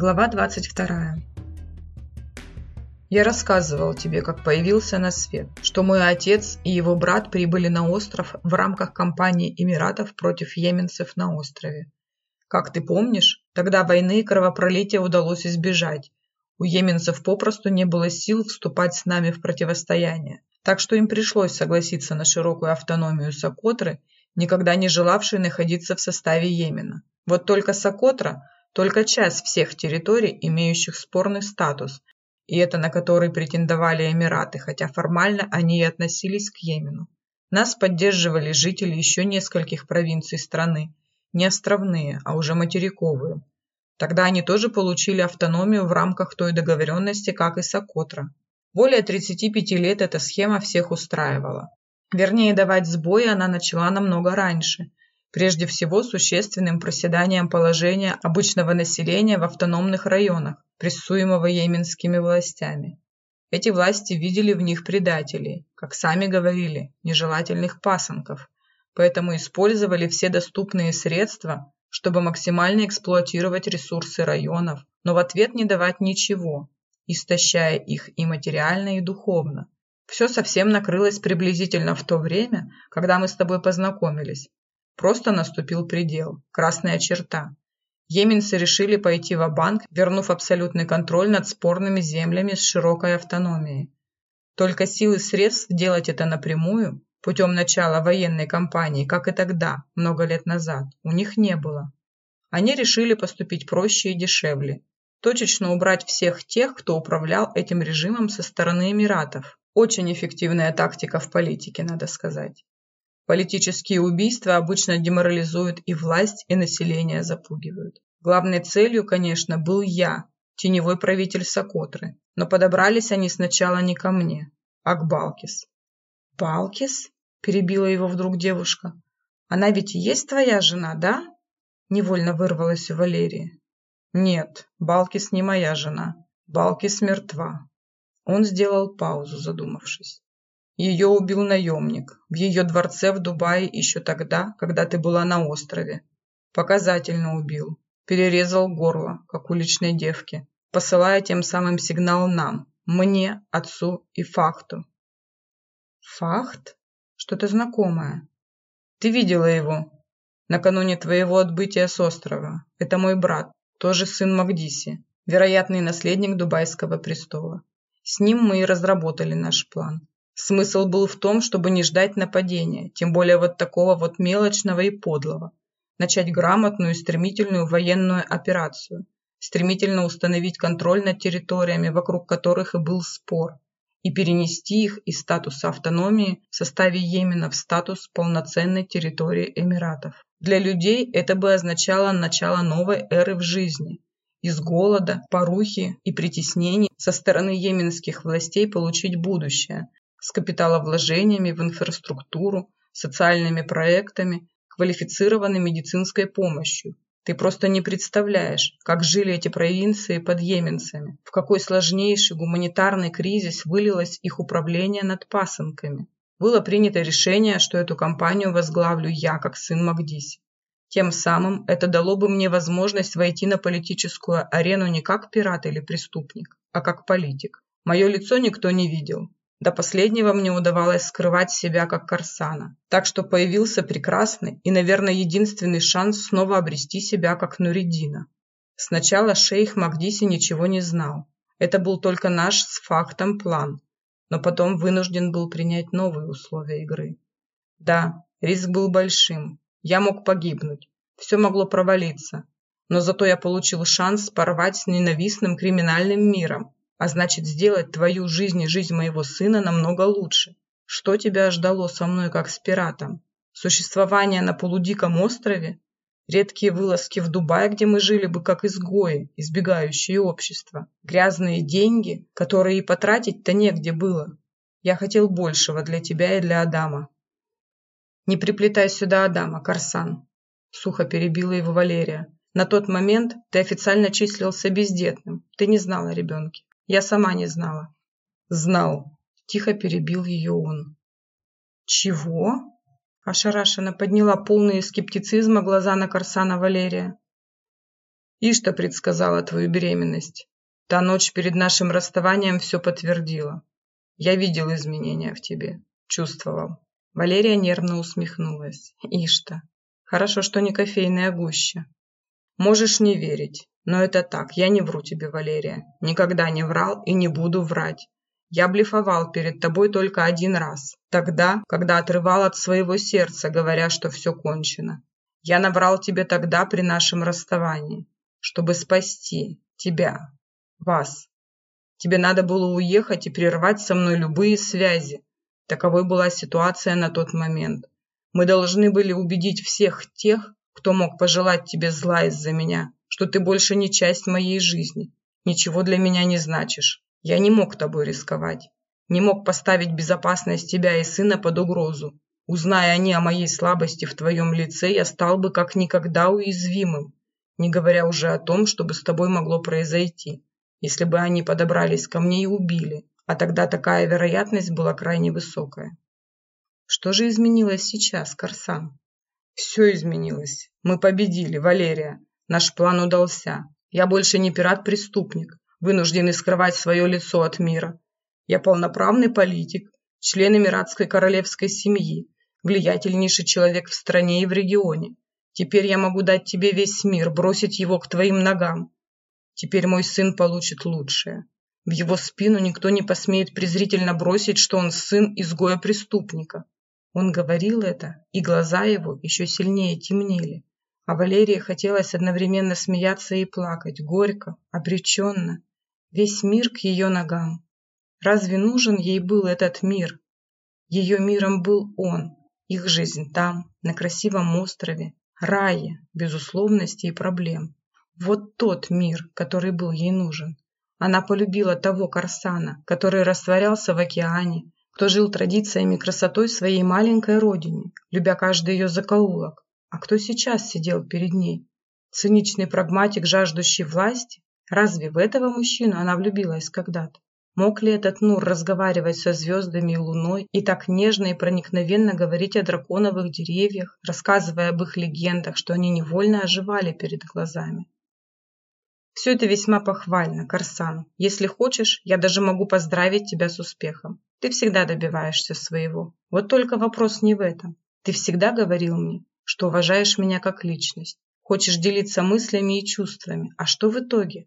Глава 22. Я рассказывал тебе, как появился на свет, что мой отец и его брат прибыли на остров в рамках кампании Эмиратов против йеменцев на острове. Как ты помнишь, тогда войны и кровопролития удалось избежать. У йеменцев попросту не было сил вступать с нами в противостояние, так что им пришлось согласиться на широкую автономию Сокотры, никогда не желавшей находиться в составе Йемена. Вот только Сокотра – только часть всех территорий, имеющих спорный статус, и это на который претендовали Эмираты, хотя формально они и относились к Йемену. Нас поддерживали жители еще нескольких провинций страны, не островные, а уже материковые. Тогда они тоже получили автономию в рамках той договоренности, как и Сокотра. Более 35 лет эта схема всех устраивала. Вернее, давать сбои она начала намного раньше, прежде всего существенным проседанием положения обычного населения в автономных районах, прессуемого йеменскими властями. Эти власти видели в них предателей, как сами говорили, нежелательных пасынков, поэтому использовали все доступные средства, чтобы максимально эксплуатировать ресурсы районов, но в ответ не давать ничего, истощая их и материально, и духовно. Все совсем накрылось приблизительно в то время, когда мы с тобой познакомились, Просто наступил предел, красная черта. Йеменцы решили пойти в банк вернув абсолютный контроль над спорными землями с широкой автономией. Только силы средств делать это напрямую, путем начала военной кампании, как и тогда, много лет назад, у них не было. Они решили поступить проще и дешевле. Точечно убрать всех тех, кто управлял этим режимом со стороны Эмиратов. Очень эффективная тактика в политике, надо сказать. Политические убийства обычно деморализуют и власть, и население запугивают. Главной целью, конечно, был я, теневой правитель Сокотры, но подобрались они сначала не ко мне, а к Балкис. «Балкис?» – перебила его вдруг девушка. «Она ведь и есть твоя жена, да?» Невольно вырвалась у Валерии. «Нет, Балкис не моя жена. Балкис мертва». Он сделал паузу, задумавшись. Ее убил наемник. В ее дворце в Дубае еще тогда, когда ты была на острове. Показательно убил. Перерезал горло, как уличной девки, посылая тем самым сигнал нам, мне, отцу и Фахту. Фахт? Что-то знакомое. Ты видела его. Накануне твоего отбытия с острова. Это мой брат, тоже сын Магдиси, вероятный наследник Дубайского престола. С ним мы и разработали наш план. Смысл был в том, чтобы не ждать нападения, тем более вот такого вот мелочного и подлого. Начать грамотную и стремительную военную операцию, стремительно установить контроль над территориями, вокруг которых и был спор, и перенести их из статуса автономии в составе Йемена в статус полноценной территории Эмиратов. Для людей это бы означало начало новой эры в жизни. Из голода, порухи и притеснений со стороны йеменских властей получить будущее, с капиталовложениями в инфраструктуру, социальными проектами, квалифицированной медицинской помощью. Ты просто не представляешь, как жили эти провинции под йеменцами, в какой сложнейший гуманитарный кризис вылилось их управление над пасынками. Было принято решение, что эту кампанию возглавлю я, как сын Магдиси. Тем самым это дало бы мне возможность войти на политическую арену не как пират или преступник, а как политик. Мое лицо никто не видел, до последнего мне удавалось скрывать себя как Корсана. Так что появился прекрасный и, наверное, единственный шанс снова обрести себя как Нуридина. Сначала шейх Магдиси ничего не знал. Это был только наш с фактом план. Но потом вынужден был принять новые условия игры. Да, риск был большим. Я мог погибнуть. Все могло провалиться. Но зато я получил шанс порвать с ненавистным криминальным миром, а значит сделать твою жизнь и жизнь моего сына намного лучше. Что тебя ждало со мной как с пиратом? Существование на полудиком острове? Редкие вылазки в Дубай, где мы жили бы как изгои, избегающие общества. Грязные деньги, которые и потратить-то негде было. Я хотел большего для тебя и для Адама. Не приплетай сюда Адама, Корсан. Сухо перебила его Валерия. На тот момент ты официально числился бездетным. Ты не знал о ребенке. Я сама не знала. Знал. Тихо перебил ее он. Чего? Ошарашенно подняла полные скептицизма глаза на Корсана Валерия. И что предсказала твою беременность. Та ночь перед нашим расставанием все подтвердила. Я видел изменения в тебе. Чувствовал. Валерия нервно усмехнулась. Ишта. Хорошо, что не кофейная гуща. Можешь не верить, но это так. Я не вру тебе, Валерия. Никогда не врал и не буду врать. Я блефовал перед тобой только один раз. Тогда, когда отрывал от своего сердца, говоря, что все кончено. Я наврал тебе тогда при нашем расставании, чтобы спасти тебя, вас. Тебе надо было уехать и прервать со мной любые связи. Таковой была ситуация на тот момент. Мы должны были убедить всех тех, кто мог пожелать тебе зла из-за меня, что ты больше не часть моей жизни, ничего для меня не значишь. Я не мог тобой рисковать. Не мог поставить безопасность тебя и сына под угрозу. Узная они о моей слабости в твоем лице, я стал бы как никогда уязвимым, не говоря уже о том, что бы с тобой могло произойти, если бы они подобрались ко мне и убили, а тогда такая вероятность была крайне высокая. Что же изменилось сейчас, Корсан? Все изменилось. Мы победили, Валерия. Наш план удался. Я больше не пират-преступник вынуждены скрывать свое лицо от мира. Я полноправный политик, член Эмиратской королевской семьи, влиятельнейший человек в стране и в регионе. Теперь я могу дать тебе весь мир, бросить его к твоим ногам. Теперь мой сын получит лучшее. В его спину никто не посмеет презрительно бросить, что он сын изгоя-преступника. Он говорил это, и глаза его еще сильнее темнели. А Валерии хотелось одновременно смеяться и плакать, горько, обреченно. Весь мир к ее ногам. Разве нужен ей был этот мир? Ее миром был он, их жизнь там, на красивом острове, рае, без условностей и проблем. Вот тот мир, который был ей нужен. Она полюбила того Корсана, который растворялся в океане, кто жил традициями красотой своей маленькой родине, любя каждый ее закоулок. А кто сейчас сидел перед ней? Циничный прагматик, жаждущий власти? Разве в этого мужчину она влюбилась когда-то? Мог ли этот Нур разговаривать со звездами и луной и так нежно и проникновенно говорить о драконовых деревьях, рассказывая об их легендах, что они невольно оживали перед глазами? Все это весьма похвально, Корсан. Если хочешь, я даже могу поздравить тебя с успехом. Ты всегда добиваешься своего. Вот только вопрос не в этом. Ты всегда говорил мне, что уважаешь меня как личность. Хочешь делиться мыслями и чувствами. А что в итоге?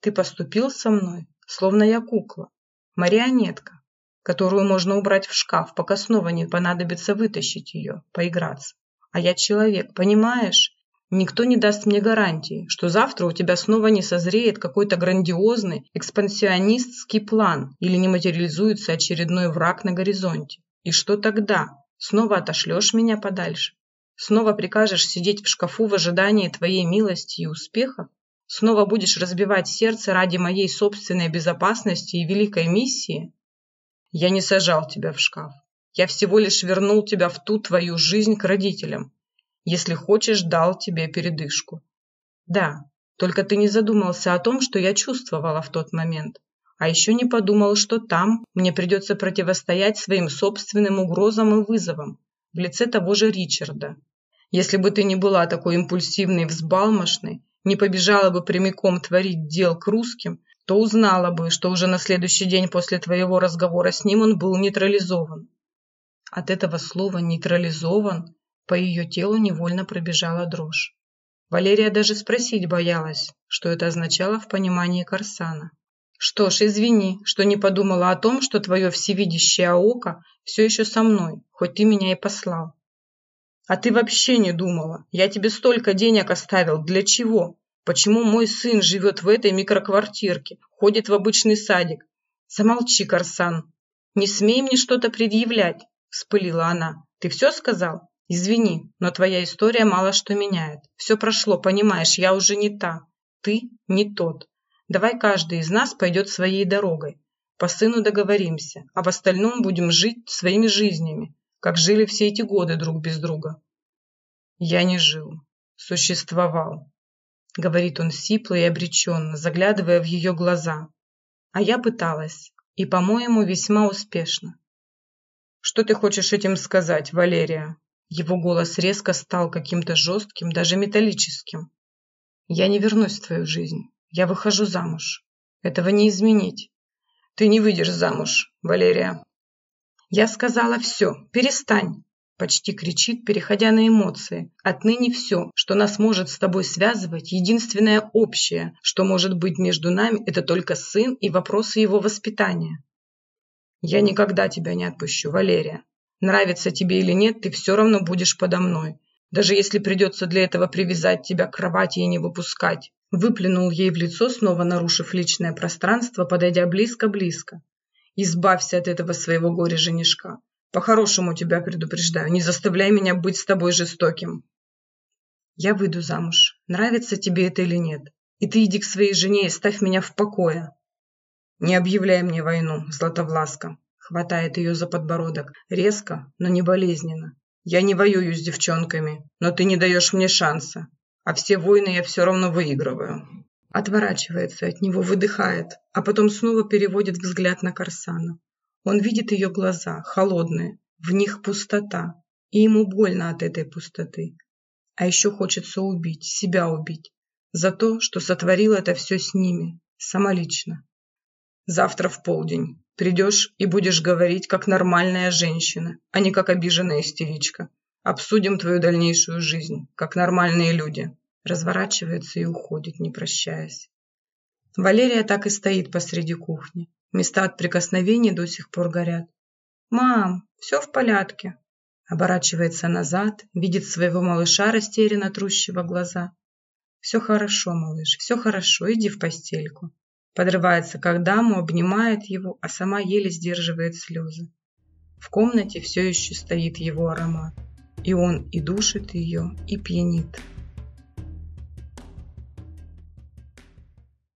Ты поступил со мной, словно я кукла, марионетка, которую можно убрать в шкаф, пока снова не понадобится вытащить ее, поиграться. А я человек, понимаешь? Никто не даст мне гарантии, что завтра у тебя снова не созреет какой-то грандиозный экспансионистский план или не материализуется очередной враг на горизонте. И что тогда? Снова отошлешь меня подальше? Снова прикажешь сидеть в шкафу в ожидании твоей милости и успеха? Снова будешь разбивать сердце ради моей собственной безопасности и великой миссии? Я не сажал тебя в шкаф. Я всего лишь вернул тебя в ту твою жизнь к родителям. Если хочешь, дал тебе передышку. Да, только ты не задумался о том, что я чувствовала в тот момент. А еще не подумал, что там мне придется противостоять своим собственным угрозам и вызовам в лице того же Ричарда. Если бы ты не была такой импульсивной и взбалмошной, не побежала бы прямиком творить дел к русским, то узнала бы, что уже на следующий день после твоего разговора с ним он был нейтрализован. От этого слова «нейтрализован» по ее телу невольно пробежала дрожь. Валерия даже спросить боялась, что это означало в понимании Корсана. «Что ж, извини, что не подумала о том, что твое всевидящее око все еще со мной, хоть ты меня и послал. А ты вообще не думала. Я тебе столько денег оставил. Для чего? Почему мой сын живет в этой микроквартирке, ходит в обычный садик? Замолчи, Корсан. Не смей мне что-то предъявлять, вспылила она. Ты все сказал? Извини, но твоя история мало что меняет. Все прошло, понимаешь, я уже не та. Ты не тот. Давай каждый из нас пойдет своей дорогой. По сыну договоримся, а в остальном будем жить своими жизнями как жили все эти годы друг без друга. Я не жил, существовал, говорит он сипло и обреченно, заглядывая в ее глаза. А я пыталась, и, по-моему, весьма успешно. Что ты хочешь этим сказать, Валерия? Его голос резко стал каким-то жестким, даже металлическим. Я не вернусь в твою жизнь. Я выхожу замуж. Этого не изменить. Ты не выйдешь замуж, Валерия. Я сказала все, перестань. Почти кричит, переходя на эмоции. Отныне все, что нас может с тобой связывать, единственное общее, что может быть между нами, это только сын и вопросы его воспитания. Я никогда тебя не отпущу, Валерия. Нравится тебе или нет, ты все равно будешь подо мной. Даже если придется для этого привязать тебя к кровати и не выпускать. Выплюнул ей в лицо, снова нарушив личное пространство, подойдя близко-близко. Избавься от этого своего горя-женишка. По-хорошему тебя предупреждаю, не заставляй меня быть с тобой жестоким. Я выйду замуж, нравится тебе это или нет. И ты иди к своей жене и ставь меня в покое. Не объявляй мне войну, Златовласка. Хватает ее за подбородок, резко, но не болезненно. Я не воюю с девчонками, но ты не даешь мне шанса. А все войны я все равно выигрываю. Отворачивается от него, выдыхает, а потом снова переводит взгляд на Корсана. Он видит ее глаза, холодные, в них пустота, и ему больно от этой пустоты. А еще хочется убить, себя убить, за то, что сотворил это все с ними, самолично. Завтра в полдень придешь и будешь говорить как нормальная женщина, а не как обиженная истеричка. Обсудим твою дальнейшую жизнь, как нормальные люди. Разворачивается и уходит, не прощаясь. Валерия так и стоит посреди кухни. Места от прикосновений до сих пор горят. «Мам, все в порядке». Оборачивается назад, видит своего малыша, растерянно трущего глаза. «Все хорошо, малыш, все хорошо, иди в постельку». Подрывается к даму, обнимает его, а сама еле сдерживает слезы. В комнате все еще стоит его аромат. И он и душит ее, и пьянит.